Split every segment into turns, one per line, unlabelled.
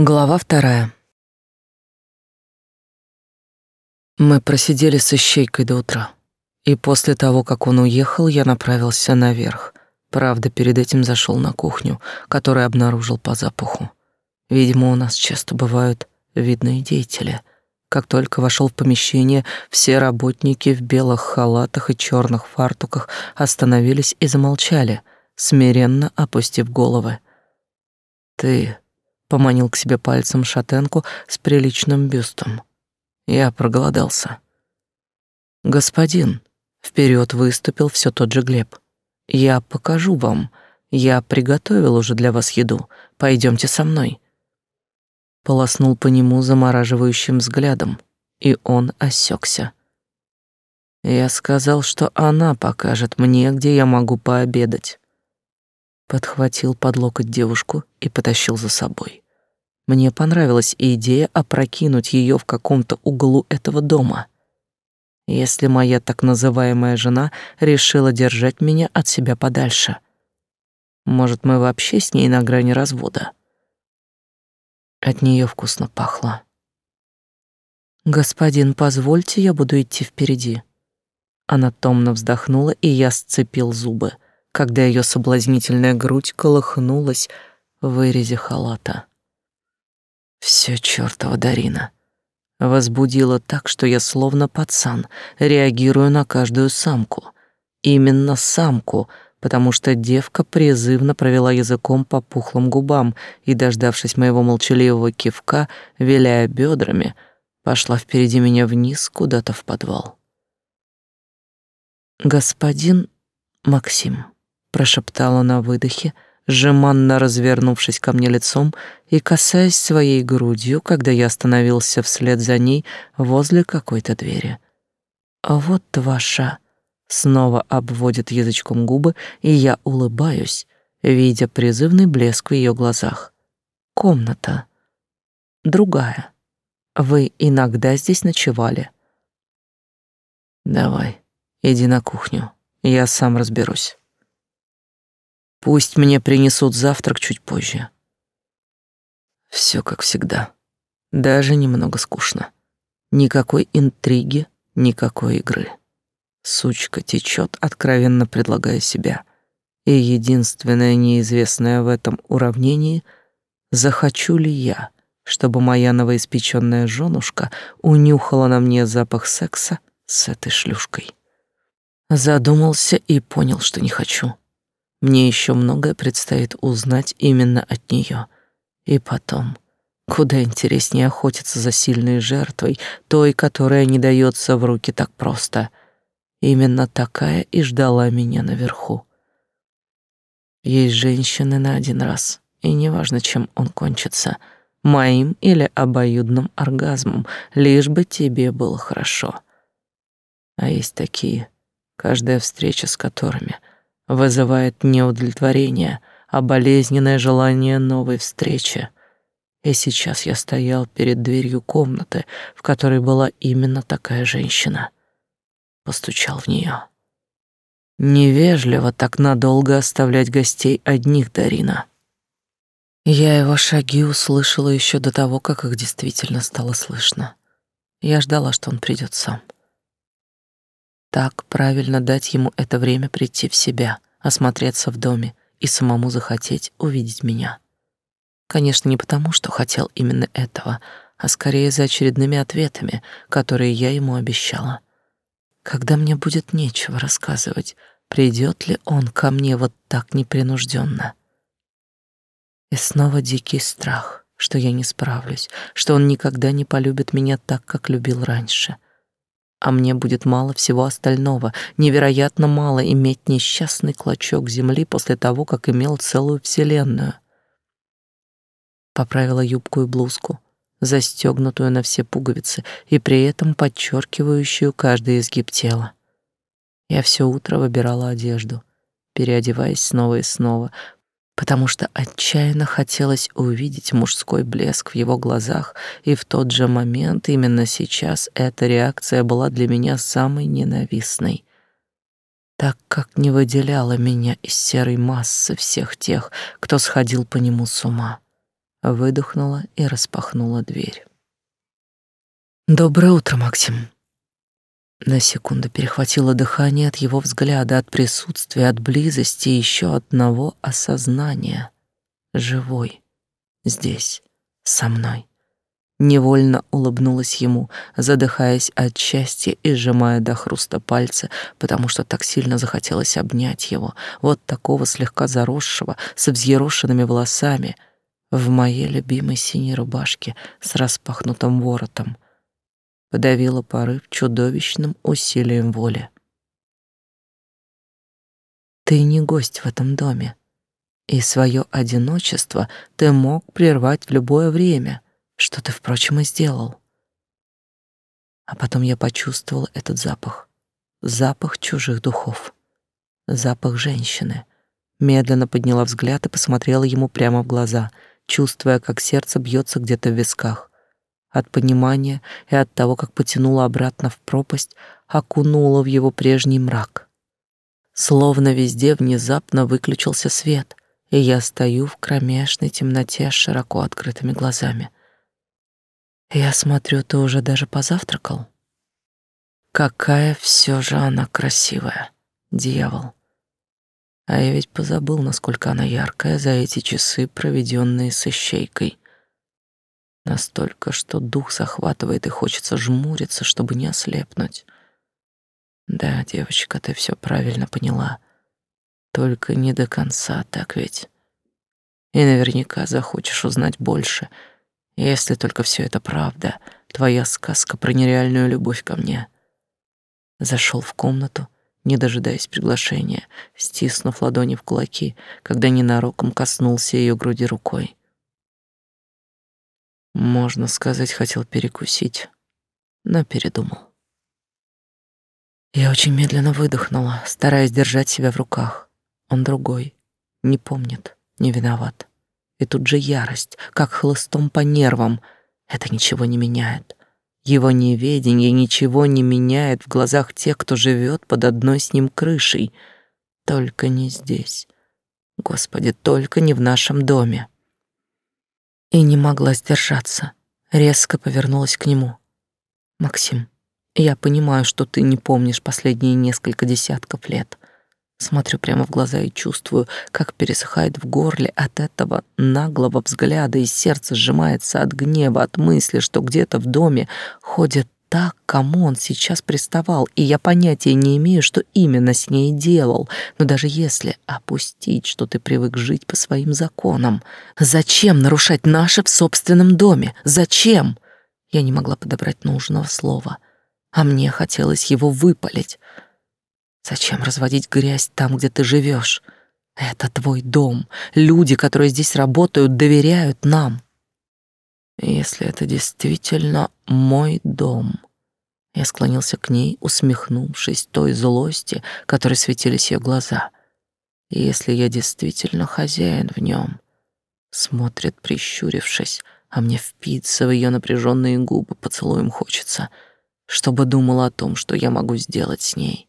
Глава вторая. Мы просидели с ищейкой до утра. И после того, как он уехал, я направился наверх. Правда, перед этим зашел на кухню, которую обнаружил по запаху. Видимо, у нас часто бывают видные деятели. Как только вошел в помещение, все работники в белых халатах и черных фартуках остановились и замолчали, смиренно опустив головы. «Ты поманил к себе пальцем шатенку с приличным бюстом. Я проголодался. Господин, вперед выступил все тот же Глеб. Я покажу вам. Я приготовил уже для вас еду. Пойдемте со мной. Полоснул по нему замораживающим взглядом, и он осекся. Я сказал, что она покажет мне, где я могу пообедать подхватил под локоть девушку и потащил за собой. Мне понравилась идея опрокинуть ее в каком-то углу этого дома. Если моя так называемая жена решила держать меня от себя подальше, может, мы вообще с ней на грани развода? От нее вкусно пахло. Господин, позвольте, я буду идти впереди. Она томно вздохнула, и я сцепил зубы когда ее соблазнительная грудь колыхнулась в вырезе халата. Все чёртова Дарина. Возбудила так, что я словно пацан, реагирую на каждую самку. Именно самку, потому что девка призывно провела языком по пухлым губам и, дождавшись моего молчаливого кивка, виляя бедрами, пошла впереди меня вниз куда-то в подвал. «Господин Максим», прошептала на выдохе, жеманно развернувшись ко мне лицом и касаясь своей грудью, когда я остановился вслед за ней возле какой-то двери. А вот ваша снова обводит язычком губы, и я улыбаюсь, видя призывный блеск в ее глазах. Комната другая. Вы иногда здесь ночевали. Давай, иди на кухню. Я сам разберусь. Пусть мне принесут завтрак чуть позже. Все как всегда. Даже немного скучно. Никакой интриги, никакой игры. Сучка течет, откровенно предлагая себя. И единственное неизвестное в этом уравнении — захочу ли я, чтобы моя новоиспеченная женушка унюхала на мне запах секса с этой шлюшкой. Задумался и понял, что не хочу. Мне еще многое предстоит узнать именно от нее. И потом, куда интереснее охотиться за сильной жертвой, той, которая не дается в руки так просто. Именно такая и ждала меня наверху. Есть женщины на один раз, и неважно, чем он кончится, моим или обоюдным оргазмом, лишь бы тебе было хорошо. А есть такие, каждая встреча с которыми — вызывает не удовлетворение, а болезненное желание новой встречи. И сейчас я стоял перед дверью комнаты, в которой была именно такая женщина. Постучал в нее. Невежливо так надолго оставлять гостей одних, Дарина. Я его шаги услышала еще до того, как их действительно стало слышно. Я ждала, что он придет сам. Так правильно дать ему это время прийти в себя, осмотреться в доме и самому захотеть увидеть меня. Конечно, не потому, что хотел именно этого, а скорее за очередными ответами, которые я ему обещала. Когда мне будет нечего рассказывать, придет ли он ко мне вот так непринужденно? И снова дикий страх, что я не справлюсь, что он никогда не полюбит меня так, как любил раньше — а мне будет мало всего остального, невероятно мало иметь несчастный клочок земли после того, как имел целую вселенную. Поправила юбку и блузку, застегнутую на все пуговицы и при этом подчеркивающую каждый изгиб тела. Я все утро выбирала одежду, переодеваясь снова и снова, потому что отчаянно хотелось увидеть мужской блеск в его глазах, и в тот же момент, именно сейчас, эта реакция была для меня самой ненавистной, так как не выделяла меня из серой массы всех тех, кто сходил по нему с ума. выдохнула и распахнула дверь. Доброе утро, Максим. На секунду перехватило дыхание от его взгляда, от присутствия, от близости и еще одного осознания. Живой. Здесь. Со мной. Невольно улыбнулась ему, задыхаясь от счастья и сжимая до хруста пальцы, потому что так сильно захотелось обнять его, вот такого слегка заросшего, с взъерошенными волосами, в моей любимой синей рубашке с распахнутым воротом. Подавила порыв чудовищным усилием воли. Ты не гость в этом доме, и свое одиночество ты мог прервать в любое время — что ты, впрочем, и сделал. А потом я почувствовал этот запах. Запах чужих духов. Запах женщины. Медленно подняла взгляд и посмотрела ему прямо в глаза, чувствуя, как сердце бьется где-то в висках. От понимания и от того, как потянула обратно в пропасть, окунула в его прежний мрак. Словно везде внезапно выключился свет, и я стою в кромешной темноте с широко открытыми глазами. Я смотрю, ты уже даже позавтракал. Какая все же она красивая, дьявол. А я ведь позабыл, насколько она яркая за эти часы, проведенные с ищейкой. Настолько, что дух захватывает и хочется жмуриться, чтобы не ослепнуть. Да, девочка, ты все правильно поняла. Только не до конца, так ведь? И наверняка захочешь узнать больше — если только все это правда, твоя сказка про нереальную любовь ко мне. Зашел в комнату, не дожидаясь приглашения, стиснув ладони в кулаки, когда ненароком коснулся ее груди рукой. Можно сказать, хотел перекусить, но передумал. Я очень медленно выдохнула, стараясь держать себя в руках. Он другой, не помнит, не виноват. И тут же ярость, как хлыстом по нервам. Это ничего не меняет. Его неведение ничего не меняет в глазах тех, кто живет под одной с ним крышей. Только не здесь. Господи, только не в нашем доме. И не могла сдержаться. Резко повернулась к нему. Максим, я понимаю, что ты не помнишь последние несколько десятков лет. Смотрю прямо в глаза и чувствую, как пересыхает в горле от этого наглого взгляда, и сердце сжимается от гнева, от мысли, что где-то в доме ходит та, кому он сейчас приставал, и я понятия не имею, что именно с ней делал. Но даже если опустить, что ты привык жить по своим законам, зачем нарушать наше в собственном доме? Зачем? Я не могла подобрать нужного слова, а мне хотелось его выпалить. Зачем разводить грязь там, где ты живешь? Это твой дом. Люди, которые здесь работают, доверяют нам. Если это действительно мой дом. Я склонился к ней, усмехнувшись той злости, которой светились ее глаза. Если я действительно хозяин в нем, смотрит, прищурившись, а мне впиться в ее напряженные губы поцелуем хочется, чтобы думала о том, что я могу сделать с ней.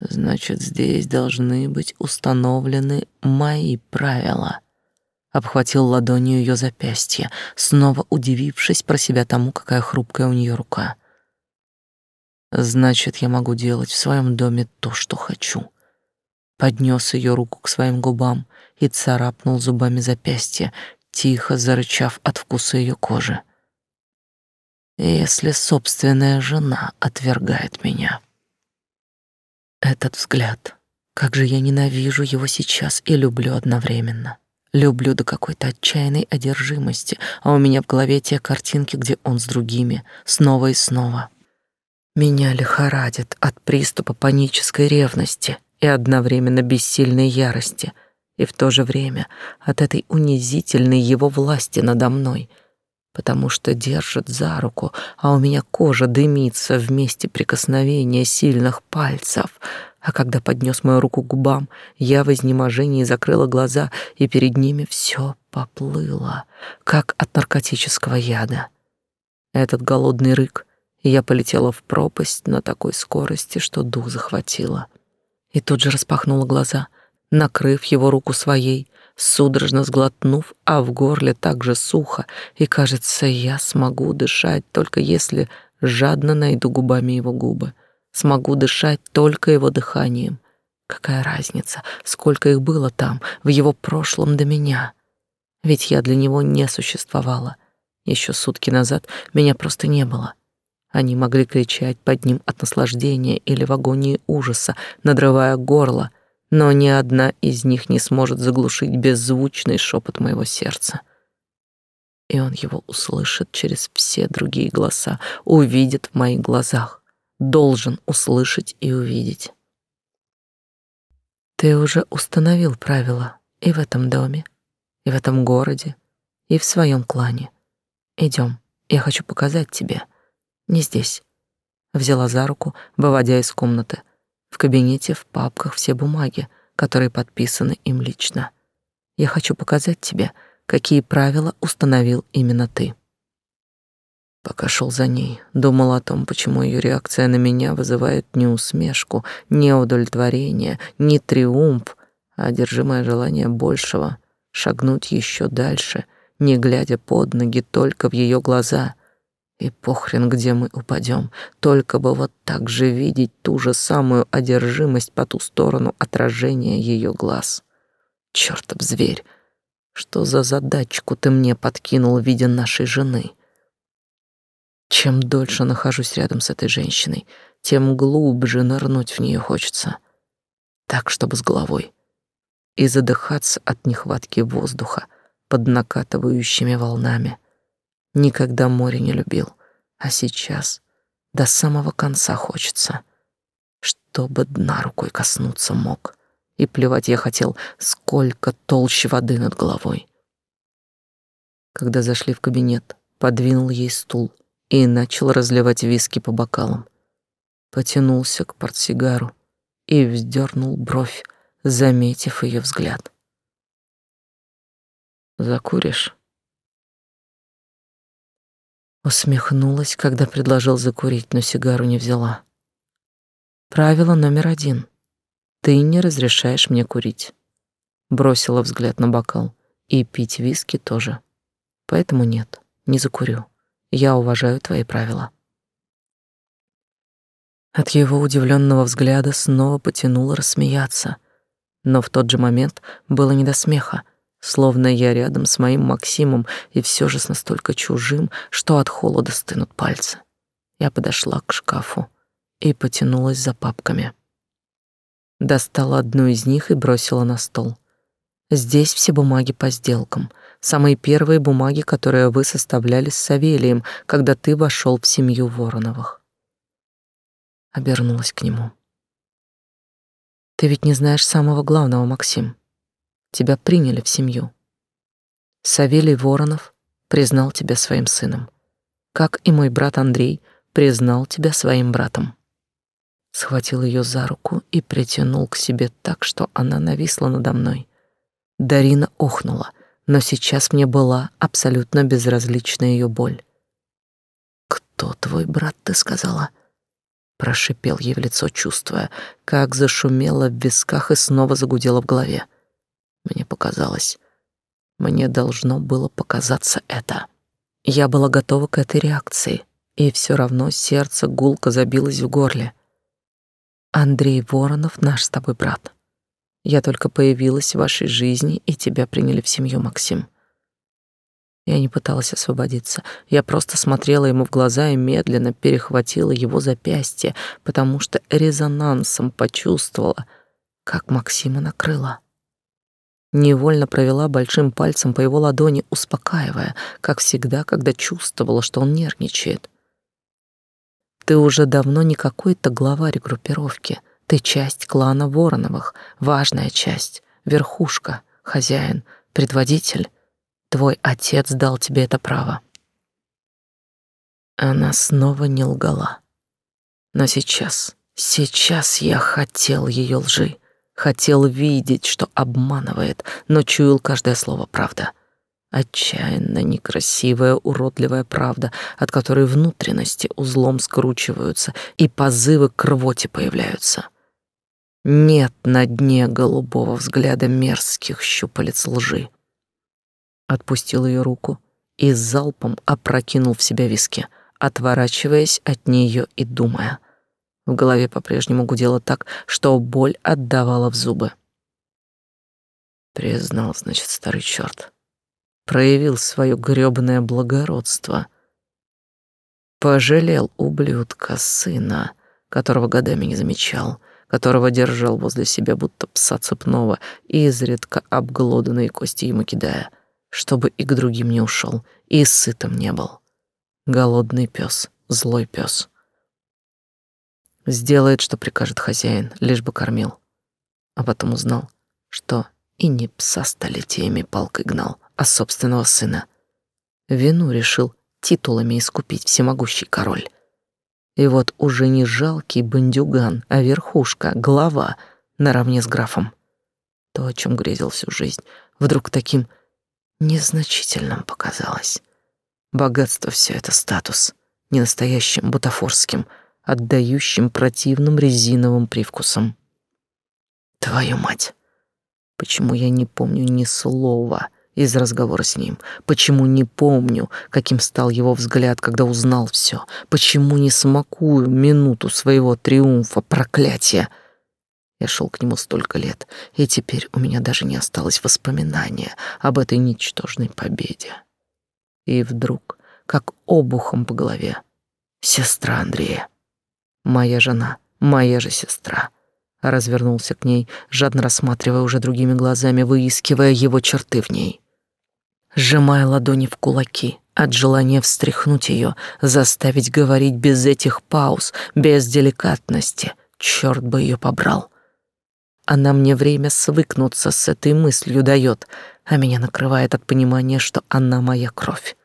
Значит, здесь должны быть установлены мои правила. Обхватил ладонью ее запястье, снова удивившись про себя тому, какая хрупкая у нее рука. Значит, я могу делать в своем доме то, что хочу. Поднес ее руку к своим губам и царапнул зубами запястье, тихо зарычав от вкуса ее кожи. Если собственная жена отвергает меня. Этот взгляд. Как же я ненавижу его сейчас и люблю одновременно. Люблю до какой-то отчаянной одержимости, а у меня в голове те картинки, где он с другими, снова и снова. Меня лихорадит от приступа панической ревности и одновременно бессильной ярости, и в то же время от этой унизительной его власти надо мной — потому что держит за руку, а у меня кожа дымится в месте прикосновения сильных пальцев. А когда поднес мою руку к губам, я в изнеможении закрыла глаза, и перед ними все поплыло, как от наркотического яда. Этот голодный рык, и я полетела в пропасть на такой скорости, что дух захватило. И тут же распахнула глаза, накрыв его руку своей, судорожно сглотнув, а в горле так же сухо, и, кажется, я смогу дышать, только если жадно найду губами его губы. Смогу дышать только его дыханием. Какая разница, сколько их было там, в его прошлом до меня? Ведь я для него не существовала. Еще сутки назад меня просто не было. Они могли кричать под ним от наслаждения или в агонии ужаса, надрывая горло, но ни одна из них не сможет заглушить беззвучный шепот моего сердца. И он его услышит через все другие голоса, увидит в моих глазах, должен услышать и увидеть. Ты уже установил правила и в этом доме, и в этом городе, и в своем клане. Идем, я хочу показать тебе. Не здесь. Взяла за руку, выводя из комнаты. В кабинете в папках все бумаги, которые подписаны им лично. Я хочу показать тебе, какие правила установил именно ты. Пока шел за ней, думал о том, почему ее реакция на меня вызывает не усмешку, не удовлетворение, не триумф, а одержимое желание большего — шагнуть еще дальше, не глядя под ноги, только в ее глаза. И похрен, где мы упадем, только бы вот так же видеть ту же самую одержимость по ту сторону отражения ее глаз. Чёртов зверь! Что за задачку ты мне подкинул в виде нашей жены?» Чем дольше нахожусь рядом с этой женщиной, тем глубже нырнуть в нее хочется. Так, чтобы с головой. И задыхаться от нехватки воздуха под накатывающими волнами. Никогда море не любил, а сейчас до самого конца хочется. Чтобы дна рукой коснуться мог. И плевать я хотел, сколько толще воды над головой. Когда зашли в кабинет, подвинул ей стул — и начал разливать виски по бокалам. Потянулся к портсигару и вздернул бровь, заметив ее взгляд. «Закуришь?» Усмехнулась, когда предложил закурить, но сигару не взяла. «Правило номер один. Ты не разрешаешь мне курить». Бросила взгляд на бокал. «И пить виски тоже. Поэтому нет, не закурю». Я уважаю твои правила. От его удивленного взгляда снова потянуло рассмеяться, но в тот же момент было не до смеха, словно я рядом с моим Максимом и все же с настолько чужим, что от холода стынут пальцы. Я подошла к шкафу и потянулась за папками. Достала одну из них и бросила на стол. Здесь все бумаги по сделкам, самые первые бумаги, которые вы составляли с Савелием, когда ты вошел в семью Вороновых. Обернулась к нему. Ты ведь не знаешь самого главного, Максим. Тебя приняли в семью. Савелий Воронов признал тебя своим сыном, как и мой брат Андрей признал тебя своим братом. Схватил ее за руку и притянул к себе так, что она нависла надо мной. Дарина охнула — но сейчас мне была абсолютно безразлична ее боль. «Кто твой брат, ты сказала?» Прошипел ей в лицо, чувствуя, как зашумело в висках и снова загудело в голове. Мне показалось, мне должно было показаться это. Я была готова к этой реакции, и все равно сердце гулко забилось в горле. Андрей Воронов наш с тобой брат. Я только появилась в вашей жизни, и тебя приняли в семью, Максим. Я не пыталась освободиться. Я просто смотрела ему в глаза и медленно перехватила его запястье, потому что резонансом почувствовала, как Максима накрыла. Невольно провела большим пальцем по его ладони, успокаивая, как всегда, когда чувствовала, что он нервничает. Ты уже давно не какой-то главарь группировки — ты часть клана Вороновых, важная часть, верхушка, хозяин, предводитель. Твой отец дал тебе это право. Она снова не лгала. Но сейчас, сейчас я хотел ее лжи, хотел видеть, что обманывает, но чуял каждое слово правда. Отчаянно некрасивая, уродливая правда, от которой внутренности узлом скручиваются и позывы к рвоте появляются — Нет на дне голубого взгляда мерзких щупалец лжи. Отпустил ее руку и залпом опрокинул в себя виски, отворачиваясь от нее и думая. В голове по-прежнему гудело так, что боль отдавала в зубы. Признал, значит, старый черт. Проявил свое грёбаное благородство. Пожалел ублюдка сына, которого годами не замечал, которого держал возле себя будто пса цепного, изредка обглоданные кости ему кидая, чтобы и к другим не ушел, и сытым не был. Голодный пес, злой пес. Сделает, что прикажет хозяин, лишь бы кормил. А потом узнал, что и не пса столетиями палкой гнал, а собственного сына. Вину решил титулами искупить всемогущий король. И вот уже не жалкий бандюган, а верхушка, глава, наравне с графом. То, о чем грезил всю жизнь, вдруг таким незначительным показалось. Богатство все это статус, не настоящим, бутафорским, отдающим противным резиновым привкусом. Твою мать! Почему я не помню ни слова из разговора с ним? Почему не помню, каким стал его взгляд, когда узнал все? Почему не смакую минуту своего триумфа, проклятия? Я шел к нему столько лет, и теперь у меня даже не осталось воспоминания об этой ничтожной победе. И вдруг, как обухом по голове, сестра Андрея, моя жена, моя же сестра — развернулся к ней, жадно рассматривая уже другими глазами, выискивая его черты в ней. Сжимая ладони в кулаки, от желания встряхнуть ее, заставить говорить без этих пауз, без деликатности, черт бы ее побрал. Она мне время свыкнуться с этой мыслью дает, а меня накрывает от понимания, что она моя кровь.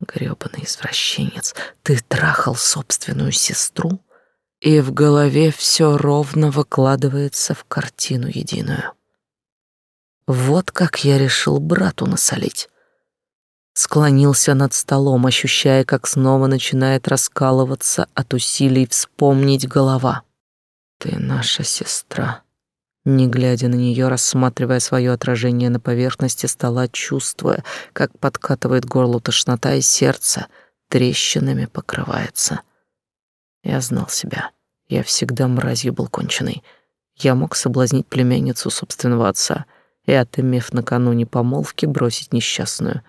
Грёбаный извращенец, ты трахал собственную сестру? И в голове все ровно выкладывается в картину единую. Вот как я решил брату насолить. Склонился над столом, ощущая, как снова начинает раскалываться от усилий вспомнить голова. «Ты наша сестра», не глядя на нее, рассматривая свое отражение на поверхности стола, чувствуя, как подкатывает горло тошнота и сердце трещинами покрывается. Я знал себя. Я всегда мразью был конченый. Я мог соблазнить племянницу собственного отца и, отымев накануне помолвки, бросить несчастную.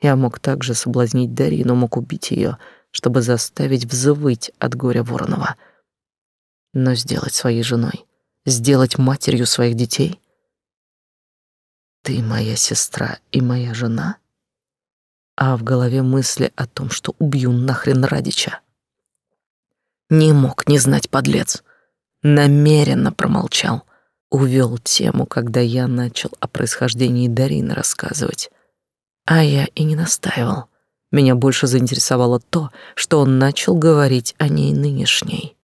Я мог также соблазнить Дарину, мог убить ее, чтобы заставить взвыть от горя Воронова. Но сделать своей женой, сделать матерью своих детей? Ты моя сестра и моя жена? А в голове мысли о том, что убью нахрен Радича. Не мог не знать подлец. Намеренно промолчал. Увел тему, когда я начал о происхождении Дарины рассказывать. А я и не настаивал. Меня больше заинтересовало то, что он начал говорить о ней нынешней.